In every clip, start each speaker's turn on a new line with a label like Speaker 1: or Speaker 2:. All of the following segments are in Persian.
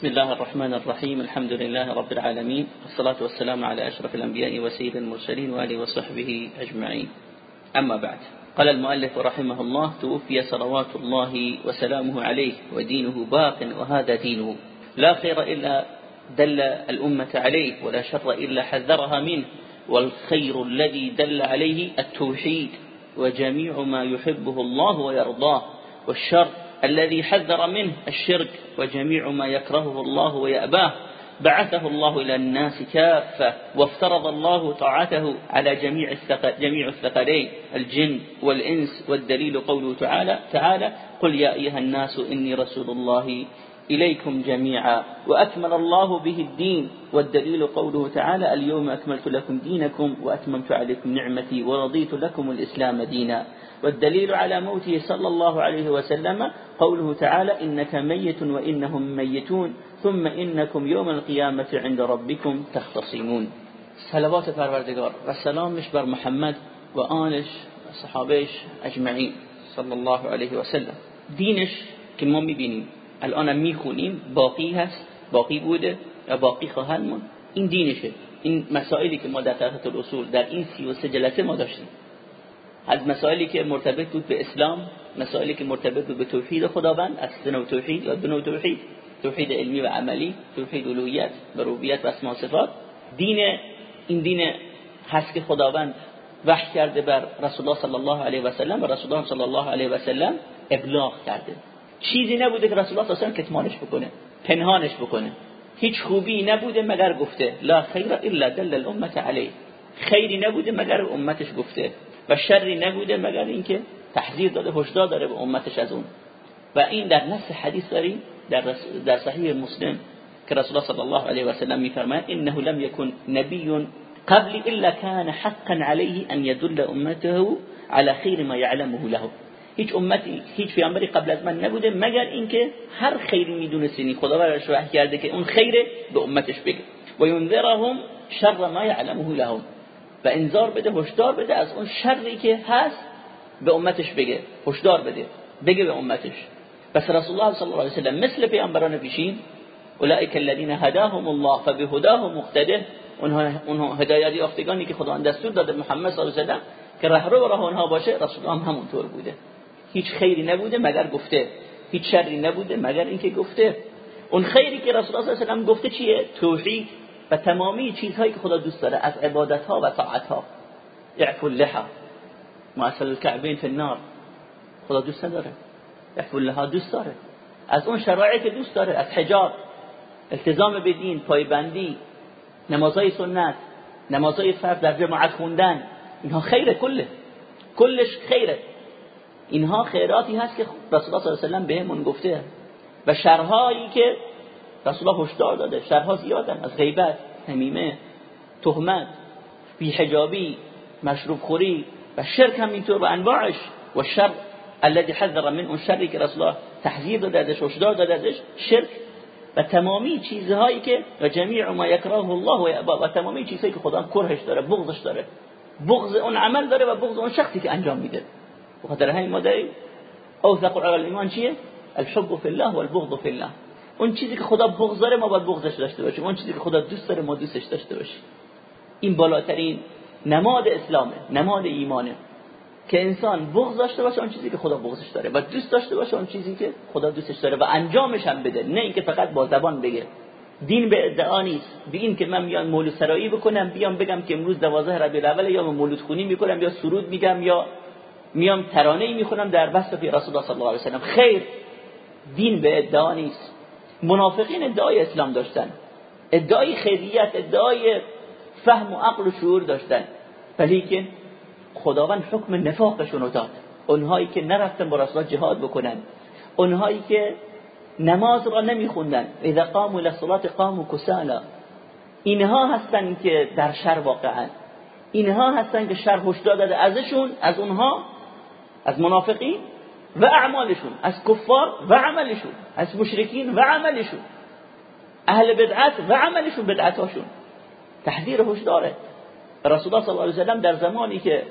Speaker 1: بسم الله الرحمن الرحيم الحمد لله رب العالمين والصلاة والسلام على أشرف الأنبياء وسيد المرسلين وآله وصحبه أجمعين. أما بعد قال المؤلف رحمه الله توفي صلوات الله وسلامه عليه ودينه باق وهذا دينه. لا خير إلا دل الأمة عليه ولا شر إلا حذرها منه والخير الذي دل عليه التوحيد وجميع ما يحبه الله ويرضاه والشر الذي حذر منه الشرك وجميع ما يكرهه الله ويأباه بعثه الله إلى الناس كافة وافترض الله طاعته على جميع جميع الثقلين الجن والإنس والدليل قوله تعالى تعالى قل يا أيها الناس إني رسول الله إليكم جميعا وأكمل الله به الدين والدليل قوله تعالى اليوم أكملت لكم دينكم وأتممت عليكم نعمتي ورضيت لكم الإسلام دينا. والدليل على موته صلى الله عليه وسلم قوله تعالى إنك ميت وإنهم ميتون ثم إنكم يوم القيامة عند ربكم تختصمون. صلوات پروردگار و سلامش بر محمد و آنش و صحابش اجمعین صلی الله علیه و سلم دینش که ما میبینیم. الان می‌خونیم باقی هست باقی بوده و باقی خواهد موند. این دینشه. این مسائلی که ما در طرحت الاصول در این سی و سه جلسه ما داشتیم. از مسائلی که مرتبط بود به اسلام مسائلی که مرتبط بود به توحید خداوند از سنو توحید یا دنو توحید توحید علمی و عملی توحید الوهیت و ربوبیت و اسماء صفات. دین این دین هست که خداوند وحی کرده بر رسول الله صلی الله علیه و سلم و رسول الله صلی الله علیه و سلم ابلاغ کرده. چیزی نبوده که رسول الله صلی الله علیه و کتمانش بکنه پنهانش بکنه. هیچ خوبی نبوده مگر گفته لا خیر الا دل الامه علیه. خیری نبوده مگر امتش گفته و شری نبوده مگر اینکه تحذیر داده هشدار داره به امتش از اون. و این در نص حدیث داریم در, در صحیح مسلم که رسول الله صلی الله علیه و سلم میفرماید انه لم يكن نبی قبل الا كان حقا عليه ان يدل امته على خیر ما يعلمه له. هیچ امتی هیچ پیامبری قبل از من نبوده مگر اینکه هر خیری میدونستنی خدا براش وحی کرده که اون خیره به امتش بگه. و ينذرهم شر ما يعلمه لهم. و انذار بده هشدار بده از اون شری که هست به امتش بگه. هشدار بده بگه به امتش. بس رسول الله صلی الله علیه و سلم مثل پیامبران پیشین اولئک الذين هداهم الله فبهداه مقتده. اونها اونها هدایت یافتگانی که خدا دستور داده محمد صلی الله علیه و سلم که رهرو راه اونها باشه رسول هم همونطور بوده. هیچ خیری نبوده مگر گفته. هیچ شری نبوده مگر اینکه گفته. اون خیری که رسول الله صلی الله علیه و گفته چیه؟ توحید و تمامی چیزهایی که خدا دوست داره از عبادت ها و طاعت ها اعفو اللحا معسل الكعبین فی النار. خدا دوست نداره. اعفو اللحا دوست داره. از اون شرایعی که دوست داره از حجاب التزام به دین پایبندی نمازهای سنت نمازهای فرض در جماعت خوندن اینها خیره کله. کلش خیره. اینها خیراتی هست که رسول الله صلی الله علیه و بهمون گفته. و شرهایی که رسول الله هشدار داده. شرها زیادن. از غیبت نمیمه تهمت بیحجابی مشروب خوری و شرک هم اینطور و انواعش. و شر الذي حذر من اون شری که رسول الله تحذیر داده ازش هشدار داده ازش شرک. و تمامی چیزهایی که و جمیع ما یکره الله و و تمامی چیزهایی که خدا کرهش داره بغضش داره. بغض اون عمل داره و بغض اون شخصی که انجام میده. بخاطر همین ما داریم اوثق على الايمان چیه الحب في الله والبغض في الله. اون چیزی که خدا بغض ما باید بغضش داشته باشیم. اون چیزی که خدا دوست داره ما دوستش داشته باشیم. این بالاترین نماد اسلامه نماد ایمانه. که انسان بغض داشته باشه اون چیزی که خدا بغضش داره. و دوست داشته باشه اون چیزی که خدا دوستش داره. و انجامش هم بده. نه اینکه فقط با زبان بگه. دین به ادعا نیست. به این که من میان مولود سرایی بکنم بیام بگم که امروز 12 ربیع الاول یا مولود خونی می‌کنم یا سرود میگم یا میام ترانه می‌خونم در وصف رسول الله صلی الله علیه و سلم خیر دین به ادعا نیست. منافقین ادعای اسلام داشتن. ادعای خیریت ادعای فهم و عقل و شعور داشتن. ولی که خداوند حکم نفاقشون داد. اونهایی که نرفتن با رسول جهاد بکنن. اونهایی که نماز را نمیخوندن. اذا قاموا للصلاه قاموا كسالا اینها هستن که در شر واقعا اینها هستن که شر هشدار داده. ازشون از اونها از منافقین و اعمالشون از کفار و عملشون از مشرکین و عملشون اهل بدعت و عملشون بدعتاشون. تحذیر داره. رسول الله صلی الله علیه و سلم در زمانی که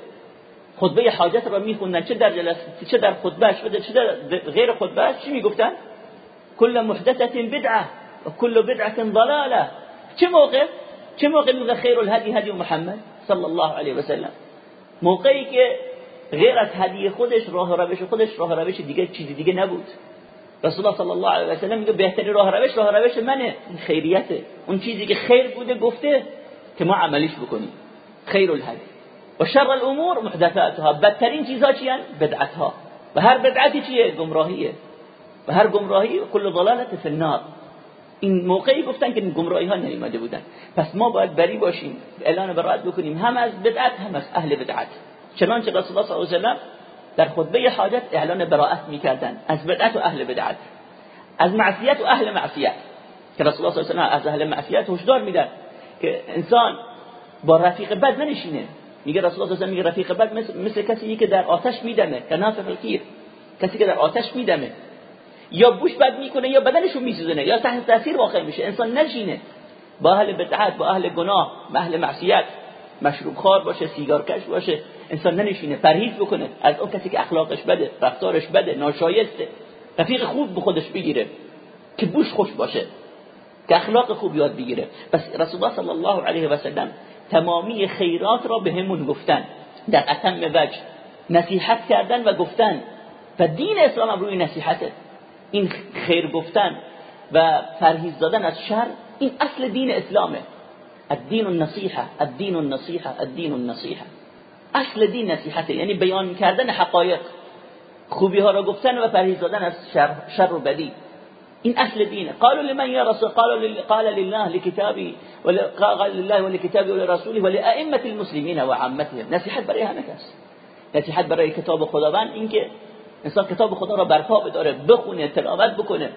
Speaker 1: خطبه حاجت را میخوندن چه در جلسه چه در خطبهش بده چه در غیر خطبهش چی می‌گفتن؟ کل محدثه بدعه و کل بدعت ضلاله چه موقع؟ چه موقع؟ میگه خیر الهدی هدی محمد صلی الله علیه و سلم موقعی که غیر از هدی خودش راه روش خودش راه روش دیگه چیزی دیگه نبود. رسول الله صلی الله علیه و سلم میگه بهترین راه روش راه روش منه. خیریته. اون چیزی که خیر بوده گفته که ما عملیش بکنیم. خیر الهدی و شر الامور محدثاتها. بدترین چیزها چی بدعتها. و هر بدعتی چیه؟ گمراهیه. و هر گمراهی کل ضلالت فی النار. این موقعی گفتن که گمراهی ها نیامده بودن. پس ما باید بری باشیم اعلان برائت بکنیم. هم از بدعت هم از اهل بدعت. چنانچه رسول الله صلی الله علیه و در خطبه حاجت اعلان براءت می‌کردن از بدعت و اهل بدعت. از معصیت و اهل معصیت. که رسول الله صلی الله علیه و از اهل معصیت هشدار میدن که انسان با رفیق بد ننشینه. میگه رسول الله صلی الله علیه و میگه رفیق بد مثل, مثل کسی که در آتش میدمه که نافق الکیر کسی که در آتش میدمه. یا بوش بد می‌کنه یا بدنشو میسوزنه یا تحت تاثیر واقع میشه. انسان نشینه با اهل بدعت با اهل گناه با اهل معصیت. مشروب خار باشه سیگار کش باشه. انسان ننشینه پرهیز بکنه از اون کسی که اخلاقش بده رفتارش بده ناشایسته رفیق خوب به خودش بگیره که بوش خوش باشه که اخلاق خوب یاد بگیره. پس رسول الله صلی الله علیه و سلم تمامی خیرات را به همون گفتن. در اتم وجه نصیحت کردن و گفتن. و دین اسلام روی نصیحته. این خیر گفتن و پرهیز دادن از شر این اصل دین اسلامه. الدین النصیحه الدین النصیحه الدین النصیحه. اصل دین نصیحته یعنی بیان کردن حقایق خوبی ها را گفتن و پرهیز دادن از شر, شر و بدی. این اصل دینه. قالوا لمن یا رسول قالوا قال لله لكتابي قال لله ولكتابه ولرسوله ولائمه المسلمين وعامتهم نصیحت برای همه کس. نصیحت برای کتاب خداوند اینکه انسان کتاب خدا را برپا بداره بخونه تلاوت بکنه.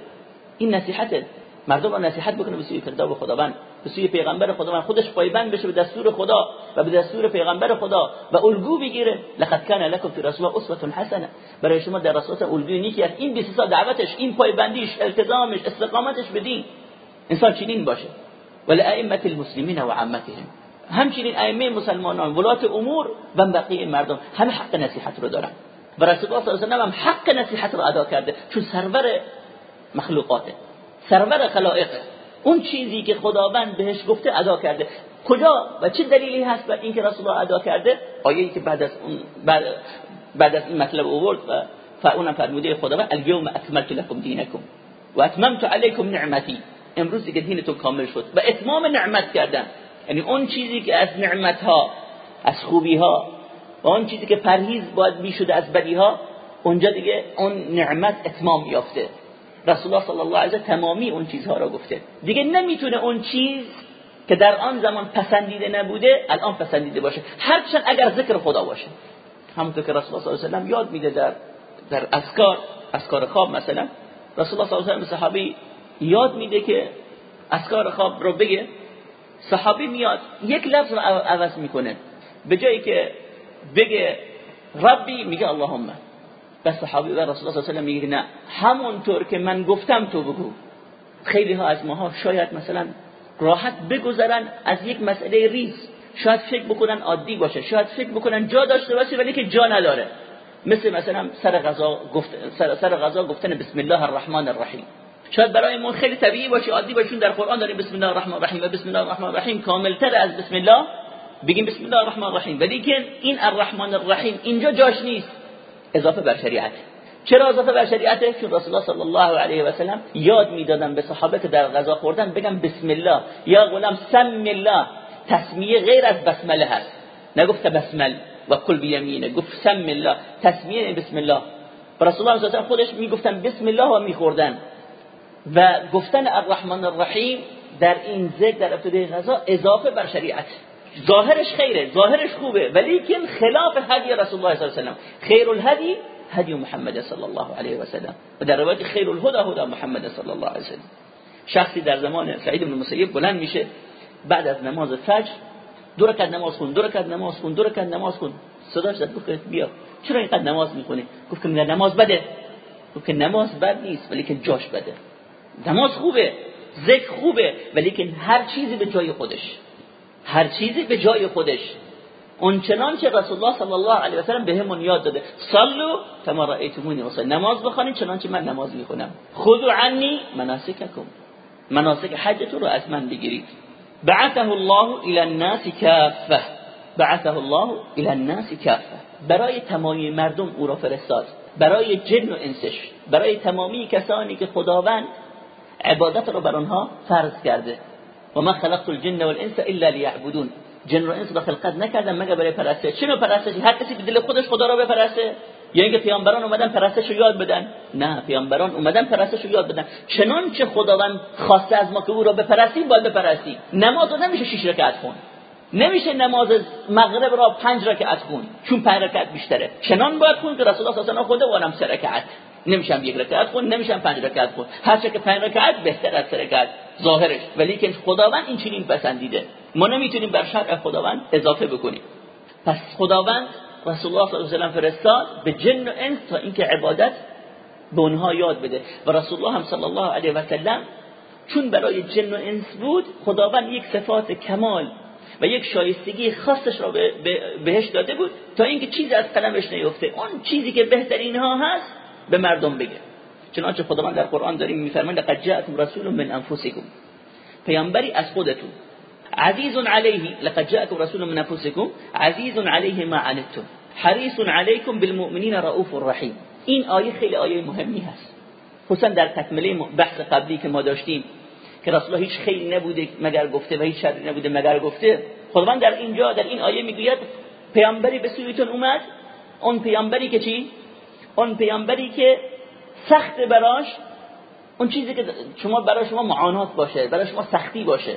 Speaker 1: این نصیحته. مردم را نصیحت بکنه به سوی کتاب خداوند. به سوی پیغمبر خداوند خودش پایبند بشه به دستور خدا و به دستور پیغمبر خدا و الگو بگیره. لقد کان لكم فی رسول اسوه حسنه برای شما در رسول الگوی نیکی است. این 20 دعوتش این پایبندیش التزامش استقامتش به دین. انسان چنین باشه. ولائمه المسلمین و عامتهم. همچنین ائمه مسلمانان ولات امور و بقیه مردم همه حق نصیحت رو دارن. و رسول الله صلی الله و حق نصیحت رو ادا کرده. چون سرور مخلوقاته. سرور خلائق. اون چیزی که خداوند بهش گفته ادا کرده. کجا و چه دلیلی هست بر اینکه رسول الله ادا کرده؟ آیه‌ای که بعد از اون بعد, بعد از این مطلب آورد و فاون فرموده خداوند الیوم اکملت لكم دینکم و اتممت علیکم نعمتی. امروز دیگه دینتون کامل شد و اتمام نعمت کردن. یعنی اون چیزی که از نعمت ها از خوبی ها و اون چیزی که پرهیز باید می‌شده از بدی ها اونجا دیگه اون نعمت اتمام یافته. رسول الله صلی الله علیه تمامی اون چیزها را گفته. دیگه نمی‌تونه اون چیز که در آن زمان پسندیده نبوده الان پسندیده باشه. هرچند اگر ذکر خدا باشه. همونطور که رسول الله صلی الله علیه و یاد میده در در اذکار اذکار خواب مثلا. رسول الله صلی الله علیه و صحابی یاد میده که اذکار خواب رو بگه. صحابی میاد یک لفظ رو عوض می‌کنه. به جایی که بگه ربی میگه اللهم و صحابی و رسول الله صلی الله علیه و نه. همونطور که من گفتم تو بگو. خیلی ها از ماها شاید مثلا راحت بگذرن از یک مسئله ریز. شاید فکر بکنن عادی باشه. شاید فکر بکنن جا داشته باشه ولی که جا نداره. مثل مثلا سر غذا گفت سر, سر غذا گفتن بسم الله الرحمن الرحیم. شاید برای ما خیلی طبیعی باشه عادی باشه در قرآن داریم بسم الله الرحمن الرحیم و بسم الله الرحمن الرحیم کاملتر از بسم الله بگیم بسم الله الرحمن الرحیم. ولی که این الرحمن الرحیم اینجا جاش نیست. اضافه بر شریعت. چرا اضافه بر شریعته چون رسول الله صلی الله علیه و سلم یاد می‌دادن به صحابه در غذا خوردن بگم بسم الله. یا غلام سم الله. تسمیه غیر از بسمله هست. نگفت بسمل و کل بیمینه. گفت سم الله. تسمیه بسم الله. رسول الله صلی الله خودش می‌گفتن بسم الله و میخوردن. و گفتن الرحمن الرحیم در این ذکر در ابتدای غذا اضافه بر شریعت. ظاهرش خیره ظاهرش خوبه. ولی که خلاف هدی رسول الله صلی الله علیه و خیر الهدی هدی محمد صلی الله علیه و سلم. و در روایت خیر الهدى هدى محمد صلی الله علیه و سلم. شخصی در زمان سعید بن مسیب بلند میشه بعد از نماز فجر دو رکعت نماز خون دو رکعت نماز خون دو رکعت نماز خون. صداش زد گفت بیا. چرا اینقدر نماز می‌خونی؟ گفت که نماز بده. گفت که نماز بد نیست ولی که جاش بده. نماز خوبه ذکر خوبه ولی که هر چیزی به جای خودش. هر چیزی به جای خودش. اونچنان که رسول الله صلی الله علیه و سلم بهمون یاد داده. صلوا کما رأیتمونی اصلی نماز بخونید چنانچه من نماز می‌خونم. خذوا عنی مناسککم. مناسک حجتون رو از من بگیرید. بعثه الله الى الناس کافه. بعثه الله الى الناس کافه. برای تمامی مردم او را فرستاد. برای جن و انسش. برای تمامی کسانی که خداوند عبادت رو بر آنها فرض کرده. و ما خلقت الجن والانس الا ليعبدون. جن و انس را خلقت نکردم مگر برای پرستش؟ چرا پرستش؟ هر کسی به دل خودش خدا را بپرسته. یا اینکه پیامبران اومدن پرستش رو یاد بدن. نه پیامبران اومدن پرستش رو یاد بدن. چنانچه خداوند خواسته از ما که او را بپرستیم باید بپرستیم. نماز رو نمیشه شش رکعت خون. نمیشه نماز مغرب را پنج رکعت خون. چون پنج رکعت بیشتره. چنان باید خون که رسول الله صلی الله علیه و آله رکعت. نمیشم یک رکعت خون نمیشم پنج رکعت خون. هر چه که پنج رکعت بهتر از رکعت ظاهرش. ولی که خداوند این چنین پسندیده. ما نمی‌تونیم بر شرع خداوند اضافه بکنیم. پس خداوند رسول الله صلی الله علیه و فرستاد به جن و انس تا اینکه عبادت به اونها یاد بده. و رسول الله هم صلی الله علیه و سلم چون برای جن و انس بود خداوند یک صفات کمال و یک شایستگی خاصش را بهش داده بود تا اینکه چیزی از قلمش نیفته. اون چیزی که بهترین ها هست به مردم بگه. چنانچه خداوند در قرآن داریم میفرماید لقد جاءكم رسول من انفسكم پیامبری از خودتون. عزیز علیه. لقد جاءكم رسول من انفسكم عزیز علیه ما عنتم. حریص علیکم بالمؤمنین رؤوف رحیم. این آیه خیلی آیه مهمی هست. خصوصا در تکمله بحث قبلی که ما داشتیم که رسول هیچ خیلی نبوده مگر گفته و هیچ شری نبوده مگر گفته. خداوند در اینجا در این آیه می‌گوید پیامبری به سویتون اومد. اون پیامبری که چی؟ اون پیامبری که سخت براش اون چیزی که شما برای شما معانات باشه برای شما سختی باشه.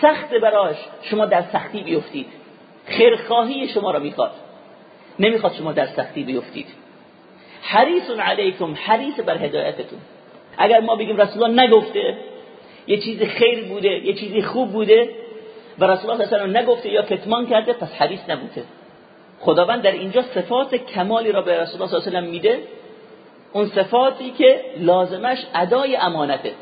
Speaker 1: سخت براش شما در سختی بیفتید. خیرخواهی شما را می‌خواد. نمی‌خواد شما در سختی بیفتید. حریص علیکم حریص بر هدایتتون. اگر ما بگیم رسول الله نگفته یه چیز خیر بوده یه چیزی خوب بوده و رسول الله صلی الله نگفته یا کتمان کرده پس حریص نبوده. خداوند در اینجا صفات کمالی را به رسول الله صلی الله میده. اون صفاتی که لازمش ادای امانته.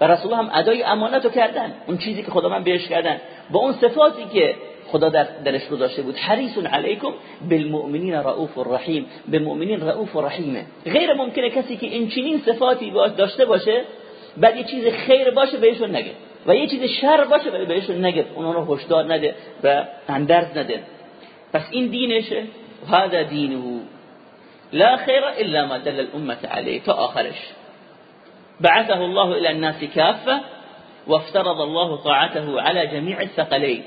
Speaker 1: و رسول هم ادای امانت رو کردن. اون چیزی که خداوند بهش کردن. با اون صفاتی که خدا در درش رو داشته بود. حریص علیکم بالمؤمنین رؤوف الرحیم. به مؤمنین رؤوف و رحیمه غیر ممکنه کسی که این چنین صفاتی باش داشته باشه بعد یه چیز خیر باشه بهشون نگه. و یه چیز شر باشه بهشون نگه. اونها رو هشدار نده و اندرز نده. پس این دینشه و هذا دینه لا خیر إلا ما دل الأمة عليه. تا آخرش بعثه الله إلى الناس كافة وافترض الله طاعته على جميع الثقلين.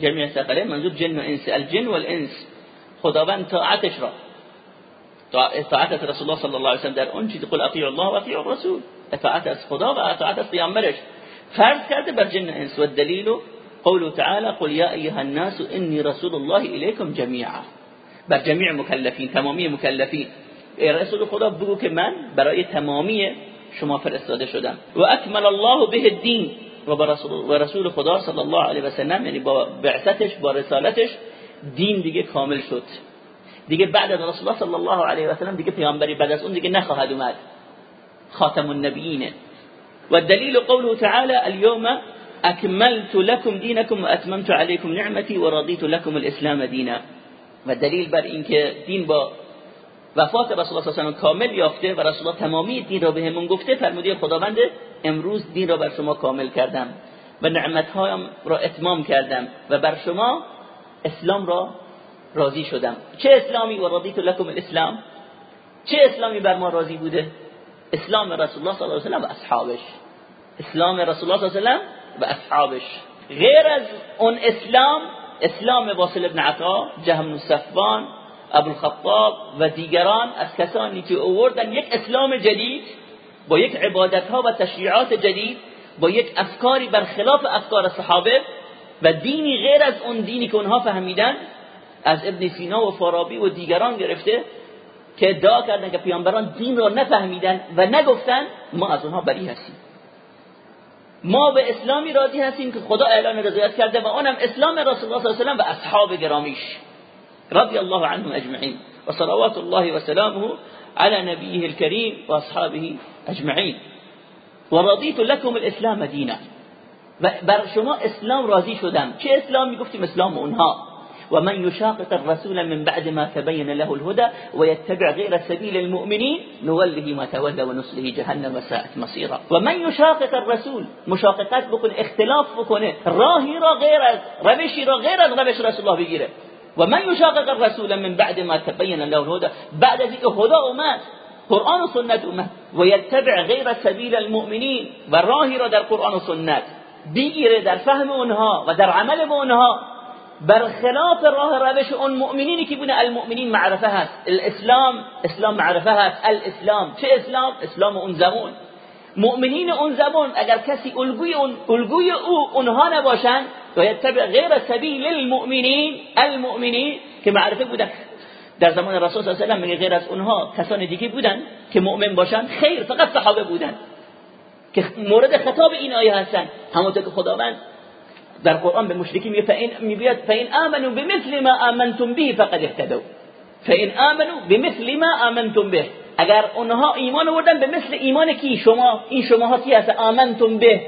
Speaker 1: جميع الثقلين منظور جن و انس الجن والإنس. خداوند طاعتش را اطاعت رسول الله صلی الله علیه و در اون چیز قل اطیع الله و اطیع الرسول. اطاعت از خدا و اطاعت از پیامبرش فرض کرده بر جن انس و الدلیل قوله تعالى قل یا ایها الناس انی رسول الله الیکم جمیعا بر جمیع مکلفین تمامی مکلفین. ای رسول خدا بگو که من برای تمامی شما فرستاده شدم. و اکمل الله به رسول, و رسول خدا صلی الله علیه و سلم یعنی با بعثتش با رسالتش دین دیگه کامل شد. دیگه بعد از رسول الله صلی الله علیه و سلم دیگه پیامبری بعد از اون دیگه نخواهد اومد. خاتم النبیین. و دلیل قوله تعالی اليوم اکملت لكم دینکم و اتممت علیکم نعمتی و رضیت لكم الاسلام دینا و دلیل بر اینکه دین با وفات رسول الله صلی الله کامل یافته و رسول الله تمامی دین را بهمون گفته فرمودی خداوند امروز دین را بر شما کامل کردم و نعمتهایم را اتمام کردم و بر شما اسلام را راضی شدم. چه اسلامی؟ و رضیت لكم الاسلام. چه اسلامی بر ما راضی بوده؟ اسلام رسول الله صلی الله علیه و اصحابش. اسلام رسول الله صلی الله علیه اصحابش. غیر از اون اسلام اسلام واصل ابن عطا جهم صفوان ابوالخطاب و دیگران از کسانی که اووردن یک اسلام جدید با یک عبادت ها و تشریعات جدید با یک افکاری برخلاف افکار صحابه و دینی غیر از اون دینی که اونها فهمیدن از ابن سینا و فارابی و دیگران گرفته که ادعا کردن که پیامبران دین را نفهمیدن و نگفتن ما از اونها بری هستیم. ما به اسلامی راضی هستیم که خدا اعلان رضایت کرده و اونم اسلام رسول الله صلی الله علیه و اصحاب گرامیش. رضی الله عنهم اجمعین. و صلوات الله و سلامه على نبیه الكریم و اصحابه اجمعین. و رضیت لكم الاسلام دینا. و بر شما اسلام راضی شدم. چه اسلام؟ می‌گفتیم اسلام اونها. و من یشاقق الرسول من بعد ما تبین له الهدى و یتبع غیر سبیل المؤمنین نوله ما تولى و نصله جهنم و ساعت مصیرا و من یشاقق الرسول مشاققت بکنه اختلاف بکنه راهی را از روشی را غیر از روش رسول الله بگیره و من یشاقق الرسول من بعد ما تبین له الهدى بعد اینکه خدا اومد قرآن و سنت اومد و یتبع غیر سبیل المؤمنین و راهی را در قرآن و بگیره در فهم اونها و در عمل با برخلاف راه روش اون مؤمنینی که بونه المؤمنین معرفه هست. الاسلام اسلام معرفه هست. الاسلام چه اسلام؟ اسلام اون زمان مؤمنین اون زمان اگر کسی الگوی اون الگوی او اونها نباشن یتبع غیر سبیل المؤمنین المؤمنین که معرفه بودن. در زمان رسول صلی الله علیه و آله غیر از اونها کسان دیگه بودن که مؤمن باشن خیر فقط صحابه بودن. که مورد خطاب این آیه هستن. همونطور که خداوند در قرآن به مشرکین میگه فإن میگه فإن آمنوا بمثل ما آمنتم به فقد اهتدوا. فإن آمنوا بمثل ما آمنتم به. اگر اونها ایمان آوردن به مثل ایمان کی؟ شما. این شما ها کی هست؟ آمنتم به.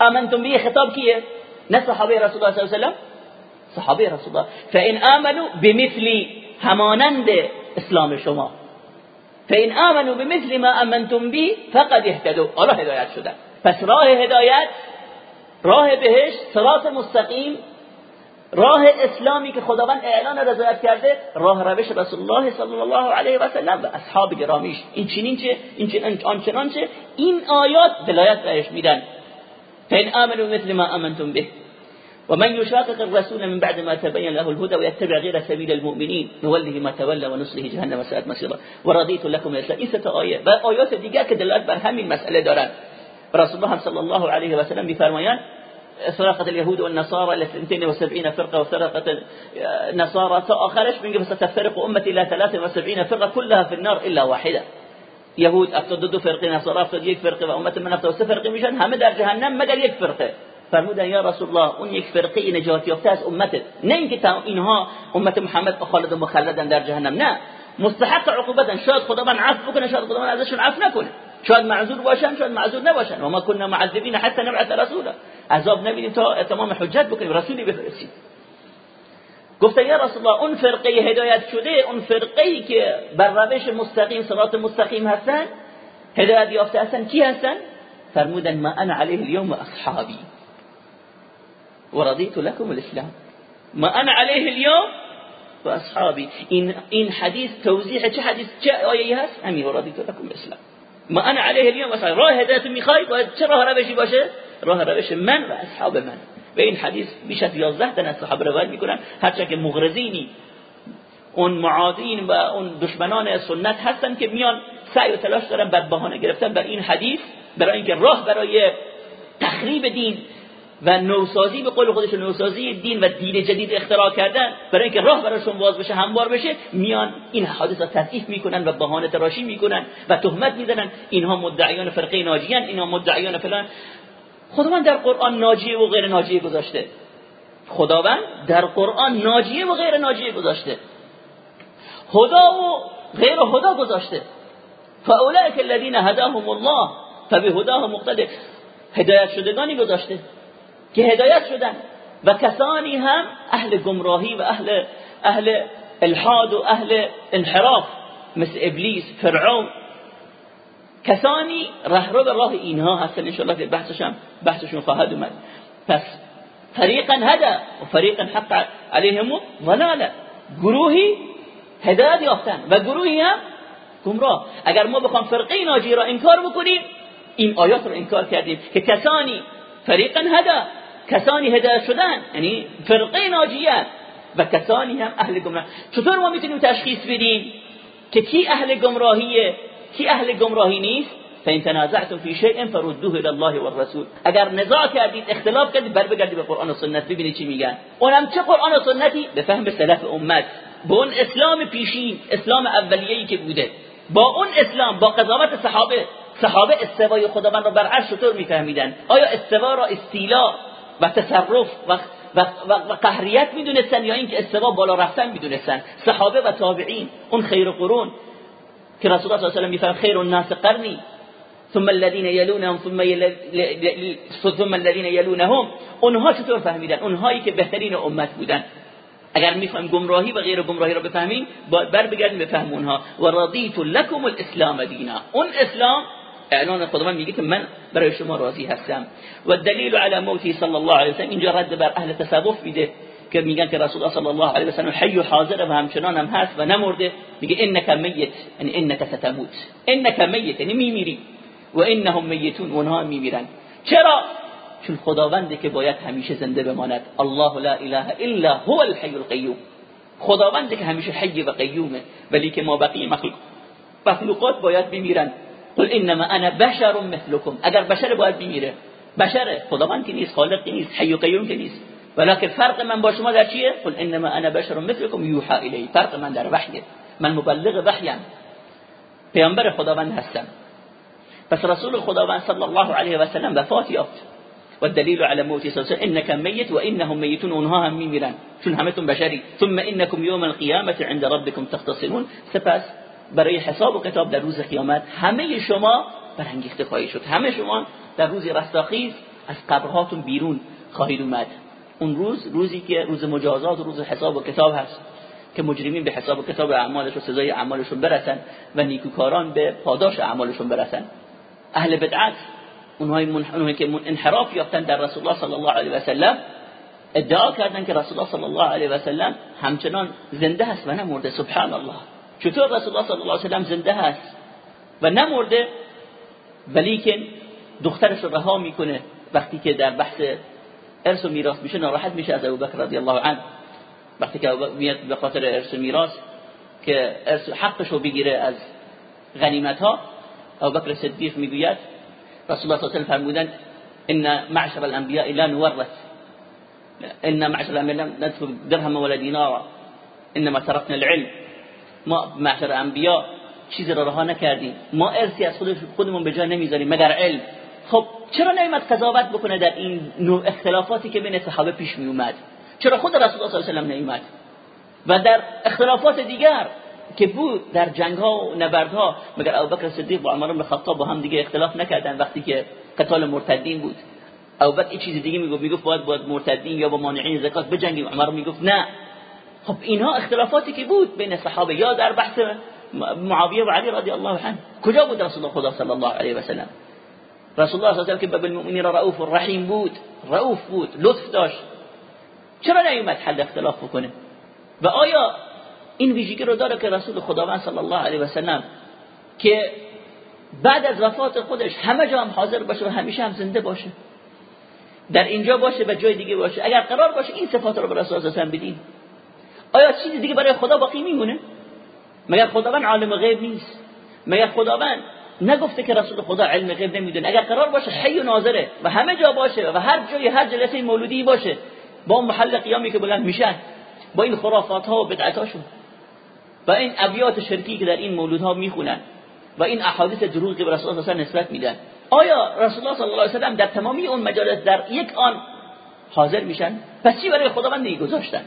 Speaker 1: آمنتم به خطاب کیه؟ نه صحابه رسول الله صلی الله علیه و صحابه رسول الله. فإن آمنوا بمثل همانند اسلام شما. فإن آمنوا بمثل ما آمنتم به فقد اهتدوا. الله هدایت شدن. پس راه هدایت راه بهش صراط مستقیم راه اسلامی که خداوند اعلان رضایت کرده راه روش رسول الله صلی الله علیه و سلم و اصحاب گرامیش. این چنین چه؟ این آنچنان چه؟ این آیات دلالت بهش میدن. فإن آمنوا مثل ما آمنتم به ومن يشاقق الرسول من بعد ما تبين له الهدى ويتبع غير سبيل المؤمنين نوله ما تولى ونصله جهنم وساءت مصيرا. ورضيت لكم الاسلام این سه آیه. و آیات دیگر که دلالت بر همین مسئله دارند رسول الله صلى الله عليه وسلم میفرمایند فرقة اليهود والنصارى ل 72 فرقة وفرقة النصارى آخرش میگه ستفترق امتي إلى 73 فرقة كلها في النار إلا واحدة. يهود افتاد فرقة نصارى افتاد یک فرقة من افتاد سه فرقة میشن همه جهنم مگر یک فرقة. فرمودن رسول الله اون یک فرقة نجات یافته از امتت نه اینکه اینها امت محمد خالد و مخلدن در جهنم نه. مستحق عقوبتن شاید خداوند عفو بکنه شاید خداوند ازشون عفو نکنه. شاید معذور باشن شاید معذور نباشن. و ما كنا معذبین حتی نبعث رسولا. عذاب نبینیم تا اتمام حجت بکنیم رسولی بفرستیم گفتن یا رسول الله اون فرقه هدایت شده اون فرقه ای که بر روش مستقیم صراط مستقیم هستن هدایت یافته هستن کی هستن؟ فرمودن ما انا علیه اليوم و اصحابی. ورضيت لكم الاسلام. ما انا عليه اليوم و اصحابی. این این حدیث توضیح چه حدیث چه آیه هست؟ همین ورضيت لكم الاسلام. ما انا عليه اليوم و راه هدایت می‌خواید باید چه راه روشی باشه؟ راه روش من و اصحاب من. به این حدیث بیش از 11 تن از صحابه روایت می‌کنن. هرچند که مغرضینی اون معادین و اون دشمنان سنت هستن که میان سعی و تلاش دارن بر بهانه گرفتن. بر این حدیث برای اینکه راه برای تخریب دین و نوسازی به قول خودش نوسازی دین و دین جدید اختراع کردن برای اینکه راه براشون باز بشه هموار بشه میان این حادثه تضعیف می‌کنن و بهانه تراشی می‌کنن و تهمت می‌زنن. اینها مدعیان فرقه ناجیان اینها مدعیان فلان. خداوند در قرآن ناجیه و غیر ناجیه گذاشته. خداوند در قرآن ناجیه و غیر ناجیه گذاشته. خدا و غیر خدا گذاشته. فاولئک الذین هداهم الله فبهداه مقتدی هدایت شدگانی گذاشته. که هدایت شدن. و کسانی هم اهل گمراهی و اهل اهل الحاد و اهل انحراف مثل ابلیس فرعون. کسانی رهرو راه اینها هستن. انشاءالله که بحثشم بحثشون خواهد اومد. پس فریقا هدا و فریقا حق عليهم الضلالة. گروهی هدایت یافتن و گروهی هم گمراه. اگر ما بخوام فرقه ناجی را انکار بکنیم این آیات رو انکار کردیم که کسانی فريقا هدى کسانی هدایت شدن یعنی فرقه ناجیه و کسانی هم اهل گمراه. چطور ما می‌تونیم تشخیص بدیم که کی اهل گمراهیه کی اهل گمراهی نیست؟ فان تنازعتم في شيء فردوه الى الله والرسول. اگر نزاع کردید اختلاف کردید بر بگردید به قرآن و سنت ببینید چی میگن. اونم چه قرآن و سنتی؟ به فهم سلف امت. با اون اسلام پیشین اسلام اولیه‌ای که بوده. با اون اسلام با قضاوت صحابه. صحابه استوای خداوند را بر عرش چطور میفهمیدن؟ آیا استوا را استیلا و تصرف و و, و, قهریت می‌دونستن یا اینکه استوا بالا رفتن می‌دونستن. صحابه و تابعین اون خیر قرون که رسول الله صلی الله علیه و میفرماید خیر الناس قرنی. ثم الذين يلونهم ثم. ثم الذين يلونهم اونها چطور فهمیدن؟ اونهایی که بهترین امت بودن. اگر می‌خوایم گمراهی و غیر گمراهی رو بفهمیم بر بگردیم بفهم اونها. و رضیت لكم الاسلام دینا. اون اسلام اعلان خداوند میگه که من برای شما راضی هستم. و دلیل علی موتی صلی الله علیه و سلم اینجا رد بر اهل تصوف میده که میگن که رسول الله صلی الله علیه و سلم حی و حاضر و همچنان هم هست و نمرده. میگه انک میت یعنی انک ستموت. انک میت یعنی میمیری. و انهم میتون اونها میمیرن. چرا؟ چون خداونده که باید همیشه زنده بماند. الله لا اله الا هو الحی القیوم. خداونده که همیشه حی و قیومه. ولی که ما بقیه مخلوق مخلوقات باید بمیرن. قل إنما أنا بشر مثلكم. اگر بشر باید بمیره بشر خداوند که نیست خالق که نیست حی و قیوم که نیست ولكن فرق من با شما در چیه؟ قل إنما أنا بشر مثلكم یوحى الی فرق من در وحیه. من مبلغ وحیم. پیامبر خداوند هستم. پس رسول خداوند صلی الله علیه و سلم وفات یافت. و دلیل علی موت صلی انک میت و إنهم میتون اونها هم میمیرن. چون همتون بشری. ثم انکم یوم القیامة عند ربکم تختصمون. سپس برای حساب و کتاب در روز قیامت همه شما برانگیخته خواهید شد. همه شما در روز رستاخیز از قبرهاتون بیرون خواهید اومد. اون روز روزی که روز مجازات و روز حساب و کتاب هست که مجرمین به حساب و کتاب اعمالش و سزای اعمالشون برسن و نیکوکاران به پاداش اعمالشون برسن. اهل بدعت اونهایی که انحراف یافتن در رسول الله صلی الله علیه و سلم ادعا کردن که رسول الله صلی الله علیه و سلم همچنان زنده هست و نمرده. سبحان الله. چطور رسول الله صلی الله علیه و سلم زنده هست و نمرده ولی که دخترش رو رها می‌کنه وقتی که در بحث ارث و میراث میشه ناراحت میشه از ابوبکر رضی الله عنه وقتی که میاد به خاطر ارث و میراث که ارث حقش رو بگیره از غنیمت ها ابوبکر صدیق می‌گوید رسول الله صلی الله علیه و فرمودن ان معشر الانبیاء لا نورث ان معشر الانبیاء لا ندخل درهم ولا دینارا انما تركنا العلم ما معشر انبیا چیزی را رها نکردیم. ما ارثی از خودمون به جا نمی‌ذاریم. مگر علم. خب چرا نیومد قضاوت بکنه در این نوع اختلافاتی که بین صحابه پیش می اومد چرا خود رسول الله صلی الله علیه و سلم نیومد و در اختلافات دیگر که بود در جنگ ها و نبردها مگر ابوبکر صدیق با عمر بن خطاب با هم دیگه اختلاف نکردن وقتی که قتال مرتدین بود؟ ابوبکر چیز دیگه می‌گفت می‌گفت باید باید مرتدین یا با مانعین زکات بجنگیم. عمر می‌گفت نه. خب اینها اختلافاتی که بود بین صحابه. یا در بحث معاویه و علی رضی الله عنه. کجا بود رسول خدا صلی الله علیه و سلم؟ رسول الله صلی الله علیه و که بالمؤمنین رؤوف رحیم بود. رؤوف بود لطف داشت. چرا نیومد حل اختلاف بکنه؟ و آیا این ویژگی رو داره که رسول خداوند صلی الله علیه و سلم که بعد از وفات خودش همه جا هم حاضر باشه و همیشه هم زنده باشه؟ در اینجا باشه و جای دیگه باشه. اگر قرار باشه این صفات رو به رسول الله بدیم آیا چیزی دیگه برای خدا باقی میمونه؟ مگر خداوند عالم غیب نیست؟ مگر خداوند نگفته که رسول خدا علم غیب نمی‌دونه؟ اگر قرار باشه حی و ناظره و همه جا باشه و هر جای هر جلسه مولودی باشه با محل قیامی که بلند میشن با این خرافات ها و بدعت هاشون و این ابیات شرکی که در این مولودها می‌خونن و این احادیث دروغی به رسول الله نسبت میدن. آیا رسول الله صلی الله علیه و سلم در تمامی اون مجالس در یک آن حاضر میشن؟ پس چی برای خداوند گذاشتن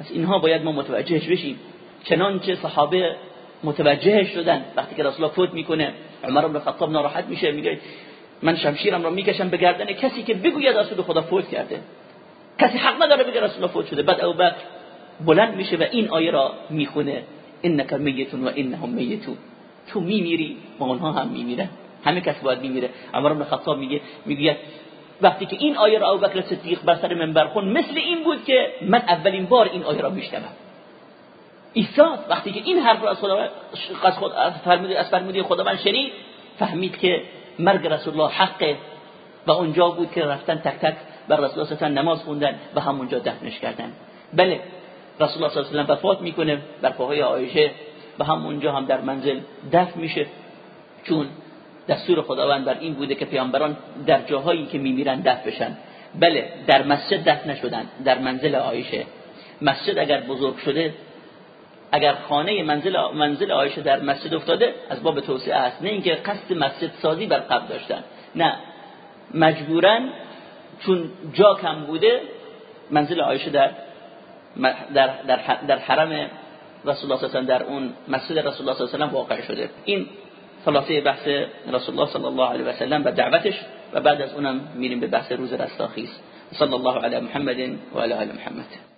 Speaker 1: پس اینها باید ما متوجهش بشیم. چنانچه صحابه متوجه شدن. وقتی که رسول فوت می‌کنه عمر بن خطاب ناراحت میشه میگه من شمشیرم را می‌کشم به گردن کسی که بگوید رسول خدا فوت کرده. کسی حق نداره بگه رسول فوت شده. بعد ابوبکر بلند میشه و این آیه را می‌خونه. انک میتون و انهم میتون. تو میمیری و اونها هم میمیرن. همه کس باید میمیره. عمر بن خطاب میگه میگه وقتی که این آیه را ابوبکر صدیق بر سر منبر خون مثل این بود که من اولین بار این آیه را میشنوم. ایساد وقتی که این حرف را از خدا از خود از فرمودی خداوند شنید فهمید که مرگ رسول الله حقه و اونجا بود که رفتن تک تک بر رسول الله صلی نماز خوندن و همونجا دفنش کردن. بله رسول الله صلی الله علیه و وفات می‌کنه بر پاهای عایشه و همونجا هم در منزل دفن میشه. چون دستور خداوند بر این بوده که پیامبران در جاهایی که میمیرن دفن بشن. بله در مسجد دفن نشدن در منزل عایشه. مسجد اگر بزرگ شده اگر خانه منزل منزل عایشه در مسجد افتاده از باب توسعه است. نه اینکه قصد مسجد سازی بر قبل داشتن. نه. مجبورا چون جا کم بوده منزل عایشه در در در, در حرم رسول الله صلی در اون مسجد رسول الله صلی الله علیه و واقع شده. این خلاصه بحث رسول الله صلی الله علیه و سلم و دعوتش و بعد از اونم میریم به بحث روز رستاخیز. صلی الله علی محمد و علی محمد.